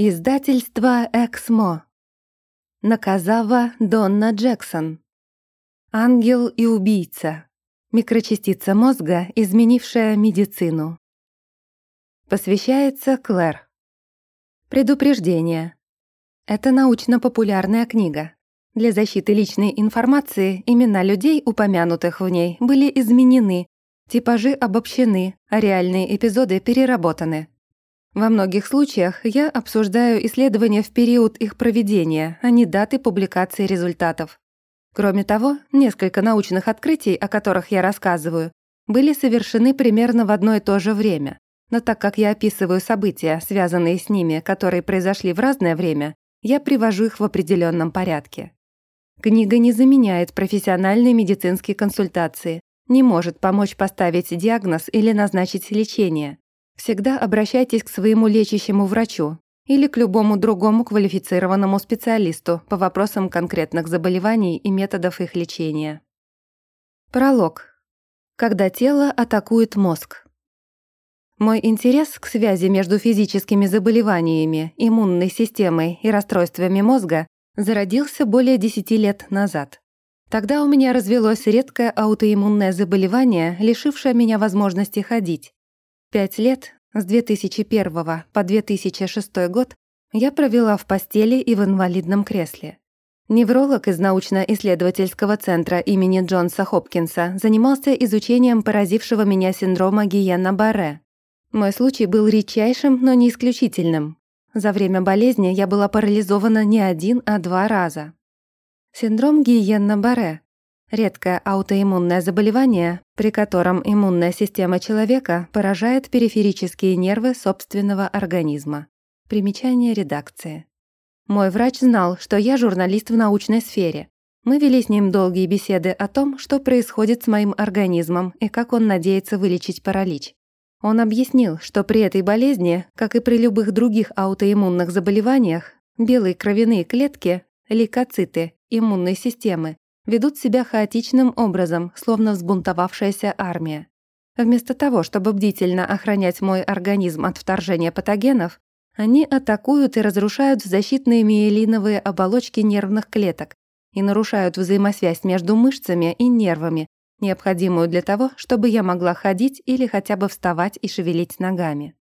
Издательство «Эксмо». Наказава Донна Джексон. Ангел и убийца. Микрочастица мозга, изменившая медицину. Посвящается Клэр. Предупреждение. Это научно-популярная книга. Для защиты личной информации имена людей, упомянутых в ней, были изменены, типажи обобщены, а реальные эпизоды переработаны. Во многих случаях я обсуждаю исследования в период их проведения, а не даты публикации результатов. Кроме того, несколько научных открытий, о которых я рассказываю, были совершены примерно в одно и то же время. Но так как я описываю события, связанные с ними, которые произошли в разное время, я привожу их в определенном порядке. Книга не заменяет профессиональные медицинские консультации, не может помочь поставить диагноз или назначить лечение, Всегда обращайтесь к своему лечащему врачу или к любому другому квалифицированному специалисту по вопросам конкретных заболеваний и методов их лечения. Пролог. Когда тело атакует мозг. Мой интерес к связи между физическими заболеваниями, иммунной системой и расстройствами мозга зародился более 10 лет назад. Тогда у меня развелось редкое аутоиммунное заболевание, лишившее меня возможности ходить. Пять лет, с 2001 по 2006 год, я провела в постели и в инвалидном кресле. Невролог из научно-исследовательского центра имени Джонса Хопкинса занимался изучением поразившего меня синдрома Гиена-Барре. Мой случай был редчайшим, но не исключительным. За время болезни я была парализована не один, а два раза. Синдром Гиена-Барре Редкое аутоиммунное заболевание, при котором иммунная система человека поражает периферические нервы собственного организма. Примечание редакции. Мой врач знал, что я журналист в научной сфере. Мы вели с ним долгие беседы о том, что происходит с моим организмом и как он надеется вылечить паралич. Он объяснил, что при этой болезни, как и при любых других аутоиммунных заболеваниях, белые кровяные клетки, лейкоциты, иммунной системы ведут себя хаотичным образом, словно взбунтовавшаяся армия. Вместо того, чтобы бдительно охранять мой организм от вторжения патогенов, они атакуют и разрушают защитные миелиновые оболочки нервных клеток и нарушают взаимосвязь между мышцами и нервами, необходимую для того, чтобы я могла ходить или хотя бы вставать и шевелить ногами.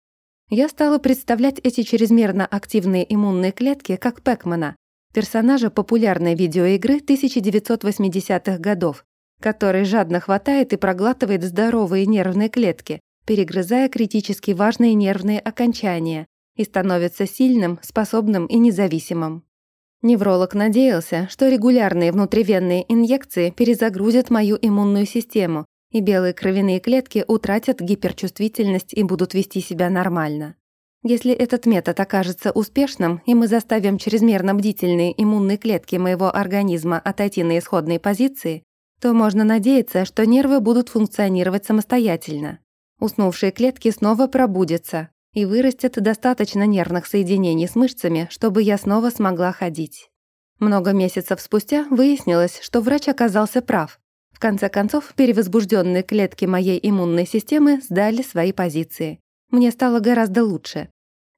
Я стала представлять эти чрезмерно активные иммунные клетки как Пэкмана, персонажа популярной видеоигры 1980-х годов, который жадно хватает и проглатывает здоровые нервные клетки, перегрызая критически важные нервные окончания и становится сильным, способным и независимым. Невролог надеялся, что регулярные внутривенные инъекции перезагрузят мою иммунную систему, и белые кровяные клетки утратят гиперчувствительность и будут вести себя нормально. Если этот метод окажется успешным, и мы заставим чрезмерно бдительные иммунные клетки моего организма отойти на исходные позиции, то можно надеяться, что нервы будут функционировать самостоятельно. Уснувшие клетки снова пробудятся, и вырастет достаточно нервных соединений с мышцами, чтобы я снова смогла ходить. Много месяцев спустя выяснилось, что врач оказался прав. В конце концов, перевозбужденные клетки моей иммунной системы сдали свои позиции. Мне стало гораздо лучше.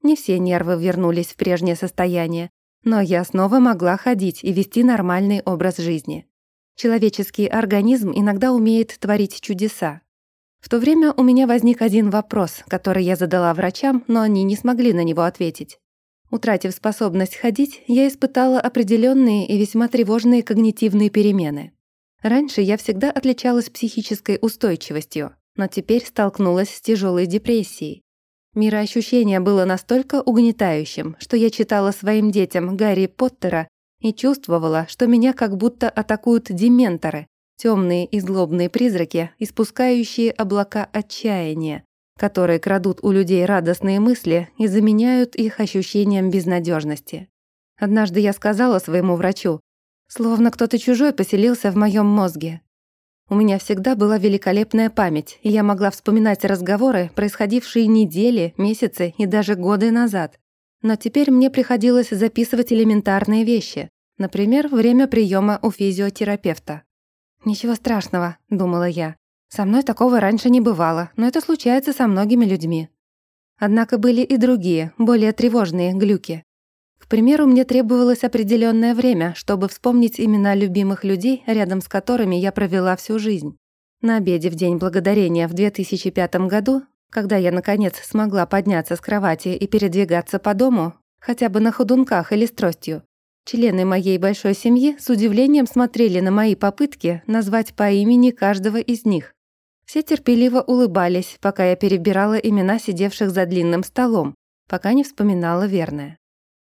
Не все нервы вернулись в прежнее состояние, но я снова могла ходить и вести нормальный образ жизни. Человеческий организм иногда умеет творить чудеса. В то время у меня возник один вопрос, который я задала врачам, но они не смогли на него ответить. Утратив способность ходить, я испытала определенные и весьма тревожные когнитивные перемены. Раньше я всегда отличалась психической устойчивостью, но теперь столкнулась с тяжелой депрессией. Мироощущение было настолько угнетающим, что я читала своим детям Гарри Поттера и чувствовала, что меня как будто атакуют дементоры, темные и злобные призраки, испускающие облака отчаяния, которые крадут у людей радостные мысли и заменяют их ощущением безнадежности. Однажды я сказала своему врачу, словно кто-то чужой поселился в моем мозге. У меня всегда была великолепная память, и я могла вспоминать разговоры, происходившие недели, месяцы и даже годы назад. Но теперь мне приходилось записывать элементарные вещи, например, время приема у физиотерапевта. «Ничего страшного», — думала я. «Со мной такого раньше не бывало, но это случается со многими людьми». Однако были и другие, более тревожные глюки. Примеру, мне требовалось определенное время, чтобы вспомнить имена любимых людей, рядом с которыми я провела всю жизнь. На обеде в День Благодарения в 2005 году, когда я, наконец, смогла подняться с кровати и передвигаться по дому, хотя бы на ходунках или с тростью, члены моей большой семьи с удивлением смотрели на мои попытки назвать по имени каждого из них. Все терпеливо улыбались, пока я перебирала имена сидевших за длинным столом, пока не вспоминала верное.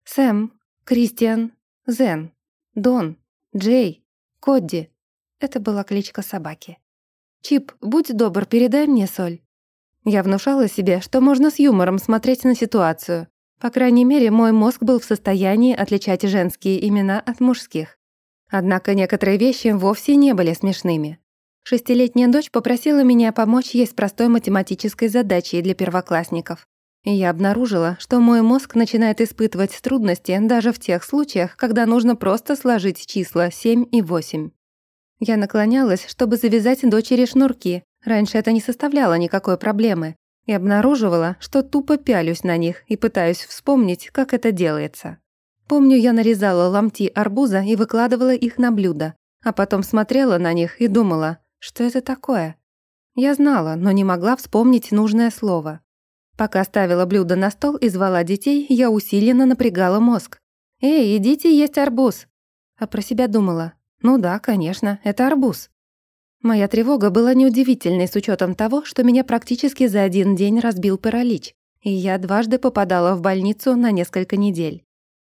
Сэм, Кристиан, Зен, Дон, Джей, Кодди. Это была кличка собаки. «Чип, будь добр, передай мне соль». Я внушала себе, что можно с юмором смотреть на ситуацию. По крайней мере, мой мозг был в состоянии отличать женские имена от мужских. Однако некоторые вещи вовсе не были смешными. Шестилетняя дочь попросила меня помочь ей с простой математической задачей для первоклассников. Я обнаружила, что мой мозг начинает испытывать трудности даже в тех случаях, когда нужно просто сложить числа 7 и 8. Я наклонялась, чтобы завязать дочери шнурки. Раньше это не составляло никакой проблемы. И обнаруживала, что тупо пялюсь на них и пытаюсь вспомнить, как это делается. Помню, я нарезала ломти арбуза и выкладывала их на блюдо, а потом смотрела на них и думала, что это такое? Я знала, но не могла вспомнить нужное слово. Пока ставила блюдо на стол и звала детей, я усиленно напрягала мозг. «Эй, идите есть арбуз!» А про себя думала. «Ну да, конечно, это арбуз». Моя тревога была неудивительной с учетом того, что меня практически за один день разбил паралич, и я дважды попадала в больницу на несколько недель.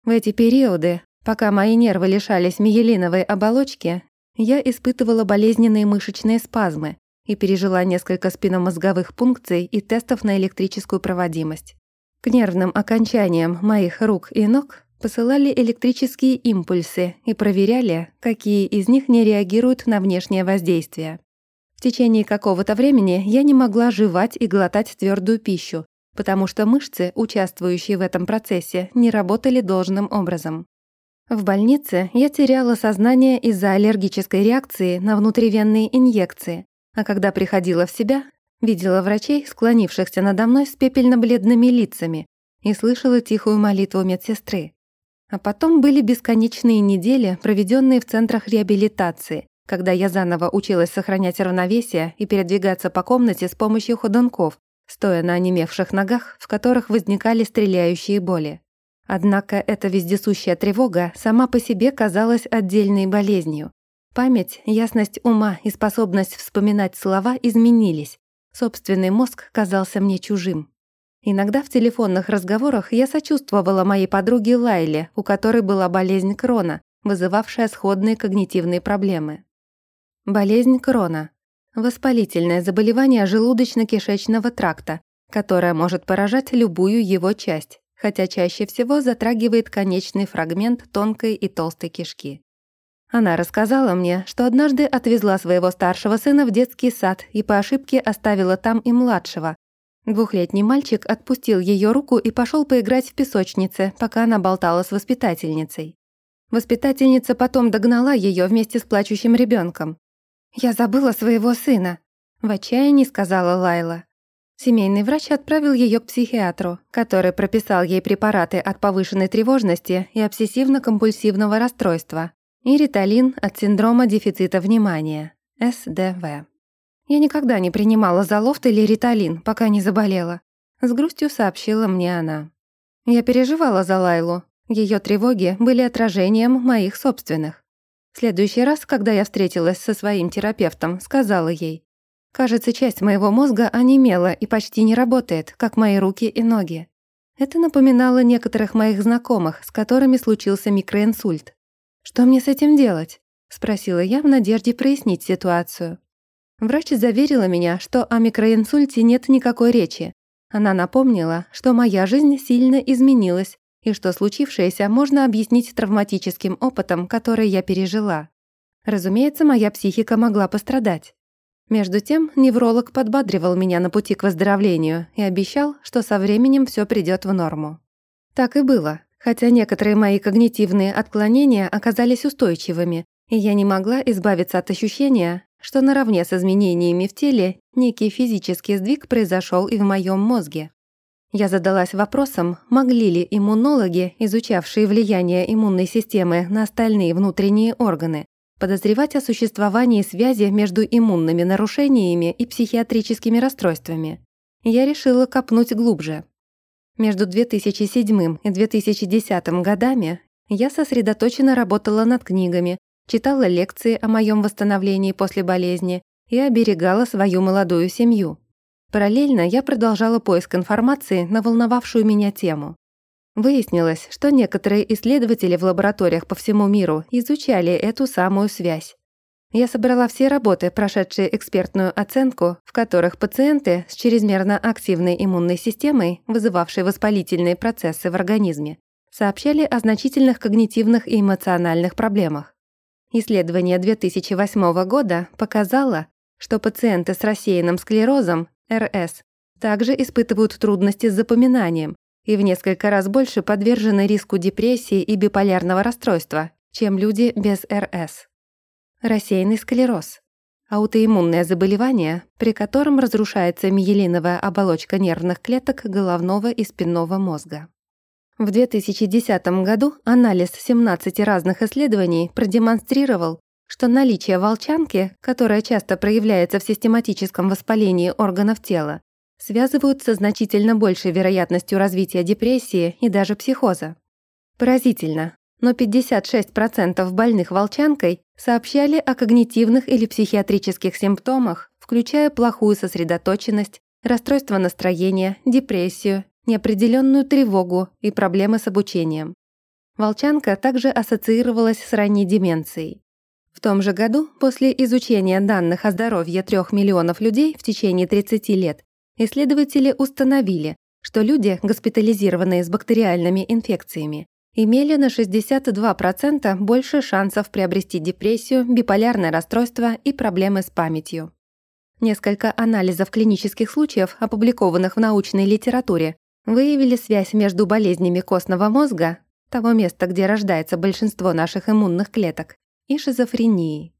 В эти периоды, пока мои нервы лишались миелиновой оболочки, я испытывала болезненные мышечные спазмы и пережила несколько спинномозговых пункций и тестов на электрическую проводимость. К нервным окончаниям моих рук и ног посылали электрические импульсы и проверяли, какие из них не реагируют на внешнее воздействие. В течение какого-то времени я не могла жевать и глотать твердую пищу, потому что мышцы, участвующие в этом процессе, не работали должным образом. В больнице я теряла сознание из-за аллергической реакции на внутривенные инъекции, а когда приходила в себя, видела врачей, склонившихся надо мной с пепельно-бледными лицами, и слышала тихую молитву медсестры. А потом были бесконечные недели, проведенные в центрах реабилитации, когда я заново училась сохранять равновесие и передвигаться по комнате с помощью ходунков, стоя на онемевших ногах, в которых возникали стреляющие боли. Однако эта вездесущая тревога сама по себе казалась отдельной болезнью. Память, ясность ума и способность вспоминать слова изменились. Собственный мозг казался мне чужим. Иногда в телефонных разговорах я сочувствовала моей подруге Лайле, у которой была болезнь Крона, вызывавшая сходные когнитивные проблемы. Болезнь Крона – воспалительное заболевание желудочно-кишечного тракта, которое может поражать любую его часть хотя чаще всего затрагивает конечный фрагмент тонкой и толстой кишки. Она рассказала мне, что однажды отвезла своего старшего сына в детский сад и по ошибке оставила там и младшего. Двухлетний мальчик отпустил ее руку и пошел поиграть в песочнице, пока она болтала с воспитательницей. Воспитательница потом догнала ее вместе с плачущим ребенком. «Я забыла своего сына», — в отчаянии сказала Лайла. Семейный врач отправил ее к психиатру, который прописал ей препараты от повышенной тревожности и обсессивно-компульсивного расстройства и риталин от синдрома дефицита внимания, СДВ. Я никогда не принимала залофт или риталин, пока не заболела. С грустью сообщила мне она. Я переживала за Лайлу. Ее тревоги были отражением моих собственных. В следующий раз, когда я встретилась со своим терапевтом, сказала ей, Кажется, часть моего мозга онемела и почти не работает, как мои руки и ноги. Это напоминало некоторых моих знакомых, с которыми случился микроинсульт. «Что мне с этим делать?» — спросила я в надежде прояснить ситуацию. Врач заверила меня, что о микроинсульте нет никакой речи. Она напомнила, что моя жизнь сильно изменилась и что случившееся можно объяснить травматическим опытом, который я пережила. Разумеется, моя психика могла пострадать. Между тем, невролог подбадривал меня на пути к выздоровлению и обещал, что со временем все придет в норму. Так и было, хотя некоторые мои когнитивные отклонения оказались устойчивыми, и я не могла избавиться от ощущения, что наравне с изменениями в теле некий физический сдвиг произошел и в моем мозге. Я задалась вопросом, могли ли иммунологи, изучавшие влияние иммунной системы на остальные внутренние органы, подозревать о существовании связи между иммунными нарушениями и психиатрическими расстройствами. Я решила копнуть глубже. Между 2007 и 2010 годами я сосредоточенно работала над книгами, читала лекции о моем восстановлении после болезни и оберегала свою молодую семью. Параллельно я продолжала поиск информации на волновавшую меня тему. Выяснилось, что некоторые исследователи в лабораториях по всему миру изучали эту самую связь. Я собрала все работы, прошедшие экспертную оценку, в которых пациенты с чрезмерно активной иммунной системой, вызывавшей воспалительные процессы в организме, сообщали о значительных когнитивных и эмоциональных проблемах. Исследование 2008 года показало, что пациенты с рассеянным склерозом, РС, также испытывают трудности с запоминанием и в несколько раз больше подвержены риску депрессии и биполярного расстройства, чем люди без РС. Рассеянный склероз – аутоиммунное заболевание, при котором разрушается миелиновая оболочка нервных клеток головного и спинного мозга. В 2010 году анализ 17 разных исследований продемонстрировал, что наличие волчанки, которая часто проявляется в систематическом воспалении органов тела, связывают со значительно большей вероятностью развития депрессии и даже психоза. Поразительно, но 56% больных волчанкой сообщали о когнитивных или психиатрических симптомах, включая плохую сосредоточенность, расстройство настроения, депрессию, неопределенную тревогу и проблемы с обучением. Волчанка также ассоциировалась с ранней деменцией. В том же году, после изучения данных о здоровье 3 миллионов людей в течение 30 лет, исследователи установили, что люди, госпитализированные с бактериальными инфекциями, имели на 62% больше шансов приобрести депрессию, биполярное расстройство и проблемы с памятью. Несколько анализов клинических случаев, опубликованных в научной литературе, выявили связь между болезнями костного мозга, того места, где рождается большинство наших иммунных клеток, и шизофренией.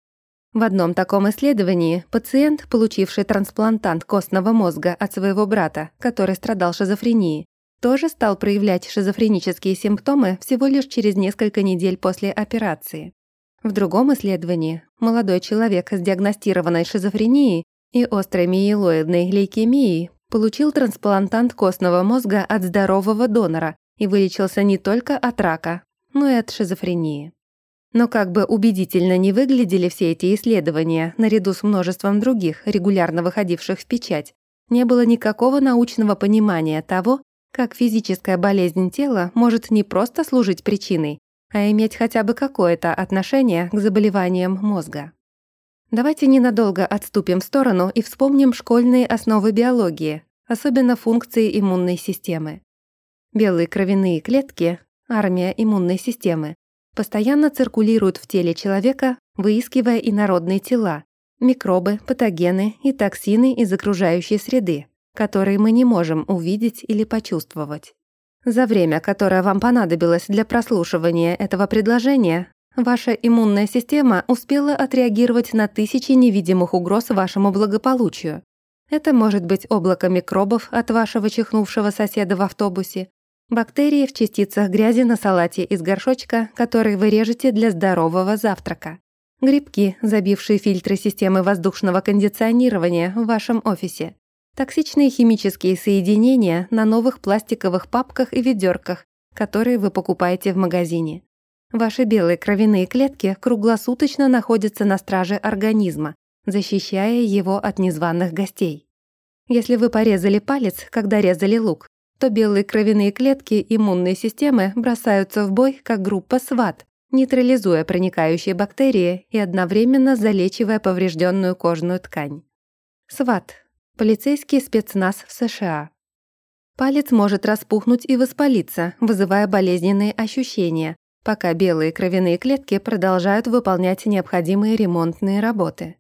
В одном таком исследовании пациент, получивший трансплантант костного мозга от своего брата, который страдал шизофренией, тоже стал проявлять шизофренические симптомы всего лишь через несколько недель после операции. В другом исследовании молодой человек с диагностированной шизофренией и острой миелоидной лейкемией получил трансплантант костного мозга от здорового донора и вылечился не только от рака, но и от шизофрении. Но как бы убедительно не выглядели все эти исследования, наряду с множеством других, регулярно выходивших в печать, не было никакого научного понимания того, как физическая болезнь тела может не просто служить причиной, а иметь хотя бы какое-то отношение к заболеваниям мозга. Давайте ненадолго отступим в сторону и вспомним школьные основы биологии, особенно функции иммунной системы. Белые кровяные клетки, армия иммунной системы, постоянно циркулируют в теле человека, выискивая инородные тела, микробы, патогены и токсины из окружающей среды, которые мы не можем увидеть или почувствовать. За время, которое вам понадобилось для прослушивания этого предложения, Ваша иммунная система успела отреагировать на тысячи невидимых угроз вашему благополучию. Это может быть облако микробов от вашего чихнувшего соседа в автобусе, бактерии в частицах грязи на салате из горшочка, который вы режете для здорового завтрака, грибки, забившие фильтры системы воздушного кондиционирования в вашем офисе, токсичные химические соединения на новых пластиковых папках и ведерках, которые вы покупаете в магазине. Ваши белые кровяные клетки круглосуточно находятся на страже организма, защищая его от незваных гостей. Если вы порезали палец, когда резали лук, то белые кровяные клетки иммунной системы бросаются в бой, как группа СВАТ, нейтрализуя проникающие бактерии и одновременно залечивая поврежденную кожную ткань. СВАТ – полицейский спецназ в США. Палец может распухнуть и воспалиться, вызывая болезненные ощущения, пока белые кровяные клетки продолжают выполнять необходимые ремонтные работы.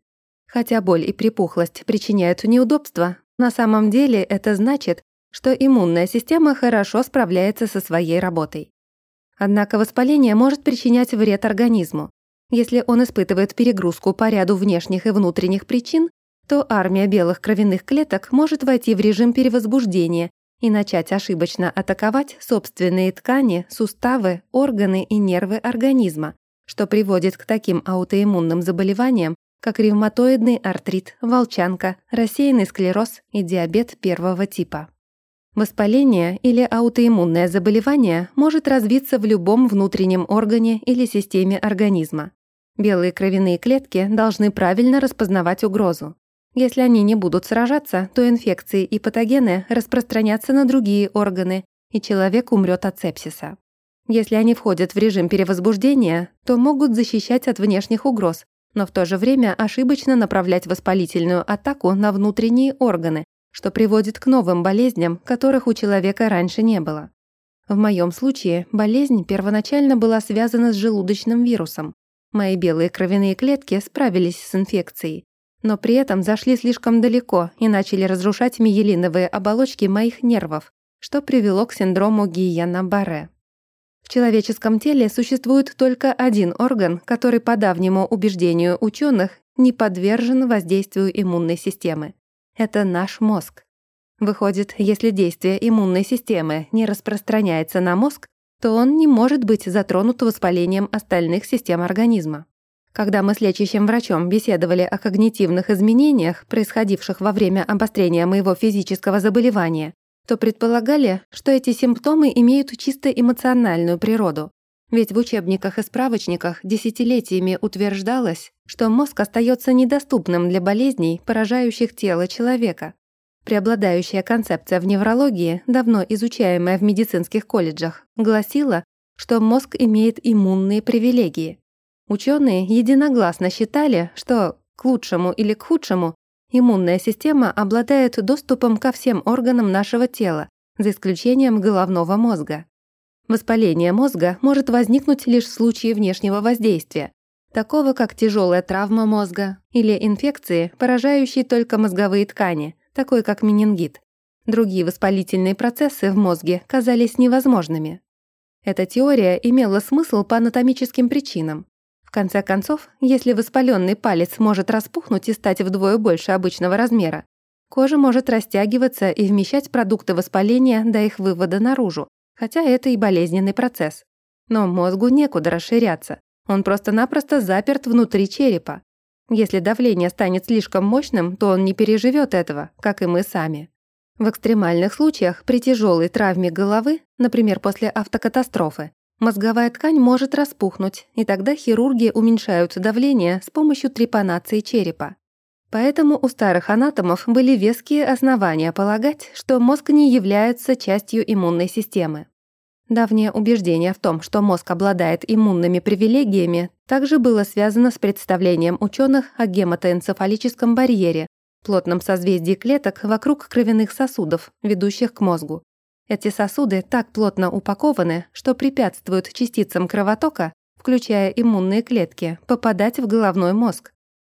Хотя боль и припухлость причиняют неудобства, на самом деле это значит, что иммунная система хорошо справляется со своей работой. Однако воспаление может причинять вред организму. Если он испытывает перегрузку по ряду внешних и внутренних причин, то армия белых кровяных клеток может войти в режим перевозбуждения и начать ошибочно атаковать собственные ткани, суставы, органы и нервы организма, что приводит к таким аутоиммунным заболеваниям, как ревматоидный артрит, волчанка, рассеянный склероз и диабет первого типа. Воспаление или аутоиммунное заболевание может развиться в любом внутреннем органе или системе организма. Белые кровяные клетки должны правильно распознавать угрозу. Если они не будут сражаться, то инфекции и патогены распространятся на другие органы, и человек умрет от сепсиса. Если они входят в режим перевозбуждения, то могут защищать от внешних угроз, но в то же время ошибочно направлять воспалительную атаку на внутренние органы, что приводит к новым болезням, которых у человека раньше не было. В моем случае болезнь первоначально была связана с желудочным вирусом. Мои белые кровяные клетки справились с инфекцией, но при этом зашли слишком далеко и начали разрушать миелиновые оболочки моих нервов, что привело к синдрому Гиена-Барре. В человеческом теле существует только один орган, который по давнему убеждению ученых не подвержен воздействию иммунной системы. Это наш мозг. Выходит, если действие иммунной системы не распространяется на мозг, то он не может быть затронут воспалением остальных систем организма. Когда мы с лечащим врачом беседовали о когнитивных изменениях, происходивших во время обострения моего физического заболевания, то предполагали, что эти симптомы имеют чисто эмоциональную природу. Ведь в учебниках и справочниках десятилетиями утверждалось, что мозг остается недоступным для болезней, поражающих тело человека. Преобладающая концепция в неврологии, давно изучаемая в медицинских колледжах, гласила, что мозг имеет иммунные привилегии. Ученые единогласно считали, что к лучшему или к худшему иммунная система обладает доступом ко всем органам нашего тела, за исключением головного мозга. Воспаление мозга может возникнуть лишь в случае внешнего воздействия, такого как тяжелая травма мозга или инфекции, поражающие только мозговые ткани, такой как менингит. Другие воспалительные процессы в мозге казались невозможными. Эта теория имела смысл по анатомическим причинам. В конце концов, если воспаленный палец может распухнуть и стать вдвое больше обычного размера, кожа может растягиваться и вмещать продукты воспаления до их вывода наружу, хотя это и болезненный процесс. Но мозгу некуда расширяться, он просто-напросто заперт внутри черепа. Если давление станет слишком мощным, то он не переживет этого, как и мы сами. В экстремальных случаях при тяжелой травме головы, например, после автокатастрофы, мозговая ткань может распухнуть, и тогда хирурги уменьшают давление с помощью трепанации черепа. Поэтому у старых анатомов были веские основания полагать, что мозг не является частью иммунной системы. Давнее убеждение в том, что мозг обладает иммунными привилегиями, также было связано с представлением ученых о гематоэнцефалическом барьере, плотном созвездии клеток вокруг кровяных сосудов, ведущих к мозгу. Эти сосуды так плотно упакованы, что препятствуют частицам кровотока, включая иммунные клетки, попадать в головной мозг.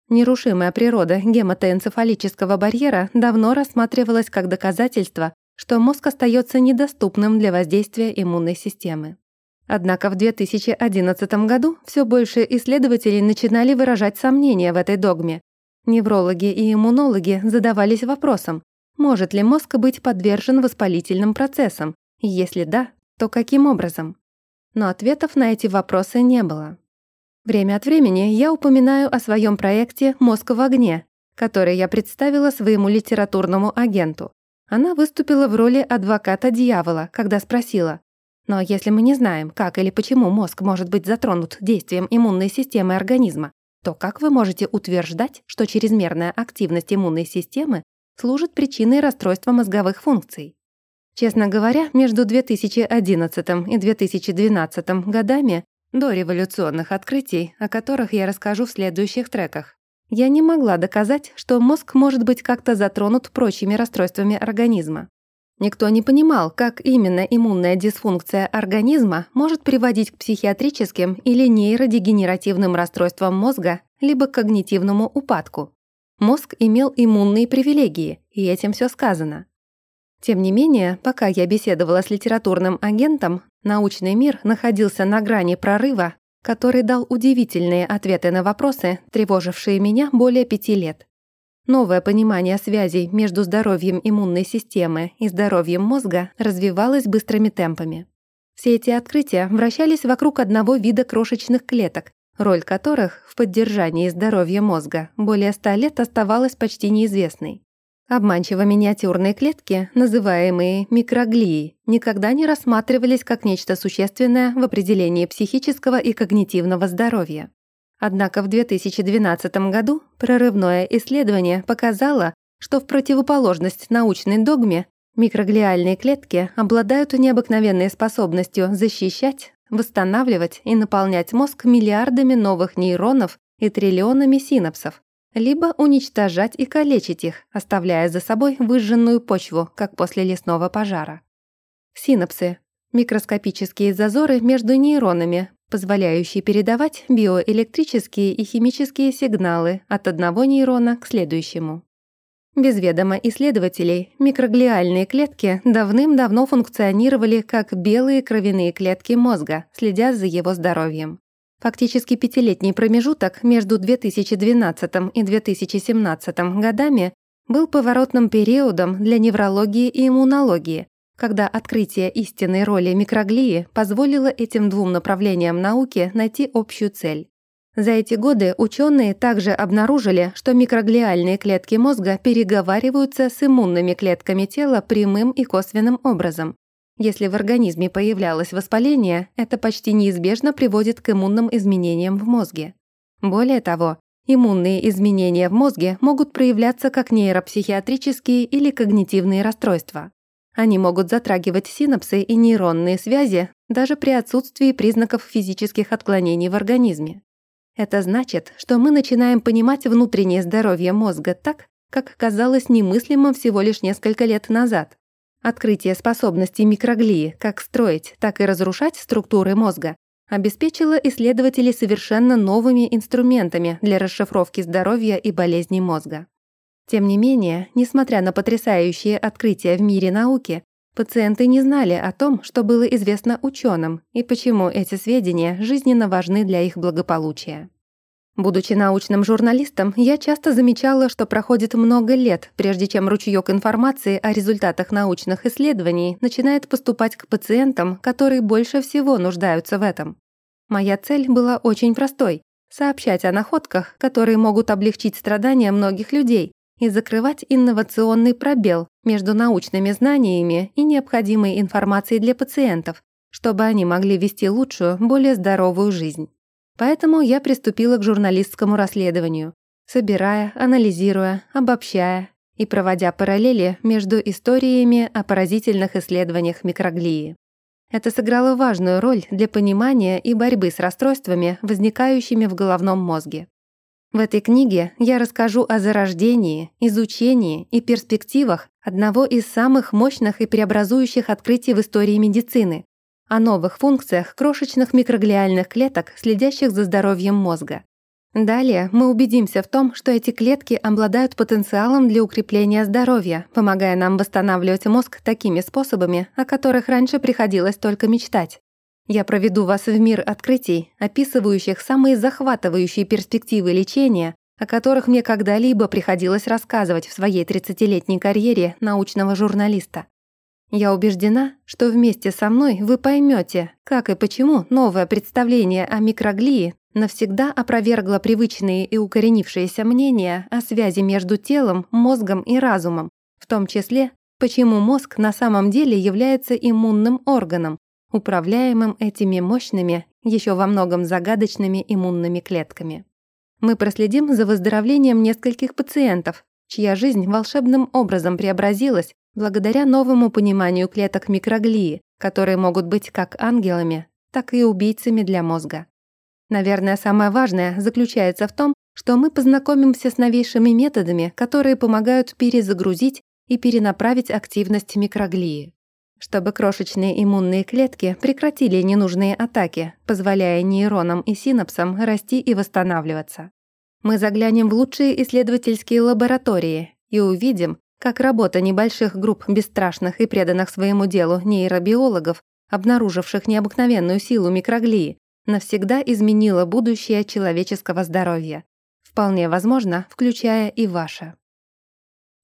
Нерушимая природа гематоэнцефалического барьера давно рассматривалась как доказательство, что мозг остается недоступным для воздействия иммунной системы. Однако в 2011 году все больше исследователей начинали выражать сомнения в этой догме. Неврологи и иммунологи задавались вопросом, может ли мозг быть подвержен воспалительным процессам, если да, то каким образом? Но ответов на эти вопросы не было. Время от времени я упоминаю о своем проекте «Мозг в огне», который я представила своему литературному агенту. Она выступила в роли адвоката дьявола, когда спросила, «Но если мы не знаем, как или почему мозг может быть затронут действием иммунной системы организма, то как вы можете утверждать, что чрезмерная активность иммунной системы служит причиной расстройства мозговых функций?» Честно говоря, между 2011 и 2012 годами до революционных открытий, о которых я расскажу в следующих треках. Я не могла доказать, что мозг может быть как-то затронут прочими расстройствами организма. Никто не понимал, как именно иммунная дисфункция организма может приводить к психиатрическим или нейродегенеративным расстройствам мозга, либо к когнитивному упадку. Мозг имел иммунные привилегии, и этим все сказано. Тем не менее, пока я беседовала с литературным агентом, научный мир находился на грани прорыва, который дал удивительные ответы на вопросы, тревожившие меня более пяти лет. Новое понимание связей между здоровьем иммунной системы и здоровьем мозга развивалось быстрыми темпами. Все эти открытия вращались вокруг одного вида крошечных клеток, роль которых в поддержании здоровья мозга более ста лет оставалась почти неизвестной. Обманчиво миниатюрные клетки, называемые микроглии, никогда не рассматривались как нечто существенное в определении психического и когнитивного здоровья. Однако в 2012 году прорывное исследование показало, что в противоположность научной догме микроглиальные клетки обладают необыкновенной способностью защищать, восстанавливать и наполнять мозг миллиардами новых нейронов и триллионами синапсов, либо уничтожать и калечить их, оставляя за собой выжженную почву, как после лесного пожара. Синапсы – микроскопические зазоры между нейронами, позволяющие передавать биоэлектрические и химические сигналы от одного нейрона к следующему. Без ведома исследователей, микроглиальные клетки давным-давно функционировали как белые кровяные клетки мозга, следя за его здоровьем. Фактически пятилетний промежуток между 2012 и 2017 годами был поворотным периодом для неврологии и иммунологии, когда открытие истинной роли микроглии позволило этим двум направлениям науки найти общую цель. За эти годы ученые также обнаружили, что микроглиальные клетки мозга переговариваются с иммунными клетками тела прямым и косвенным образом, если в организме появлялось воспаление, это почти неизбежно приводит к иммунным изменениям в мозге. Более того, иммунные изменения в мозге могут проявляться как нейропсихиатрические или когнитивные расстройства. Они могут затрагивать синапсы и нейронные связи даже при отсутствии признаков физических отклонений в организме. Это значит, что мы начинаем понимать внутреннее здоровье мозга так, как казалось немыслимым всего лишь несколько лет назад. Открытие способностей микроглии как строить, так и разрушать структуры мозга обеспечило исследователей совершенно новыми инструментами для расшифровки здоровья и болезней мозга. Тем не менее, несмотря на потрясающие открытия в мире науки, пациенты не знали о том, что было известно ученым и почему эти сведения жизненно важны для их благополучия. Будучи научным журналистом, я часто замечала, что проходит много лет, прежде чем ручеёк информации о результатах научных исследований начинает поступать к пациентам, которые больше всего нуждаются в этом. Моя цель была очень простой — сообщать о находках, которые могут облегчить страдания многих людей и закрывать инновационный пробел между научными знаниями и необходимой информацией для пациентов, чтобы они могли вести лучшую, более здоровую жизнь. Поэтому я приступила к журналистскому расследованию, собирая, анализируя, обобщая и проводя параллели между историями о поразительных исследованиях микроглии. Это сыграло важную роль для понимания и борьбы с расстройствами, возникающими в головном мозге. В этой книге я расскажу о зарождении, изучении и перспективах одного из самых мощных и преобразующих открытий в истории медицины о новых функциях крошечных микроглиальных клеток, следящих за здоровьем мозга. Далее мы убедимся в том, что эти клетки обладают потенциалом для укрепления здоровья, помогая нам восстанавливать мозг такими способами, о которых раньше приходилось только мечтать. Я проведу вас в мир открытий, описывающих самые захватывающие перспективы лечения, о которых мне когда-либо приходилось рассказывать в своей 30-летней карьере научного журналиста. Я убеждена, что вместе со мной вы поймете, как и почему новое представление о микроглии навсегда опровергло привычные и укоренившиеся мнения о связи между телом, мозгом и разумом, в том числе, почему мозг на самом деле является иммунным органом, управляемым этими мощными, еще во многом загадочными иммунными клетками. Мы проследим за выздоровлением нескольких пациентов, чья жизнь волшебным образом преобразилась благодаря новому пониманию клеток микроглии, которые могут быть как ангелами, так и убийцами для мозга. Наверное, самое важное заключается в том, что мы познакомимся с новейшими методами, которые помогают перезагрузить и перенаправить активность микроглии, чтобы крошечные иммунные клетки прекратили ненужные атаки, позволяя нейронам и синапсам расти и восстанавливаться. Мы заглянем в лучшие исследовательские лаборатории и увидим, как работа небольших групп бесстрашных и преданных своему делу нейробиологов, обнаруживших необыкновенную силу микроглии, навсегда изменила будущее человеческого здоровья. Вполне возможно, включая и ваше.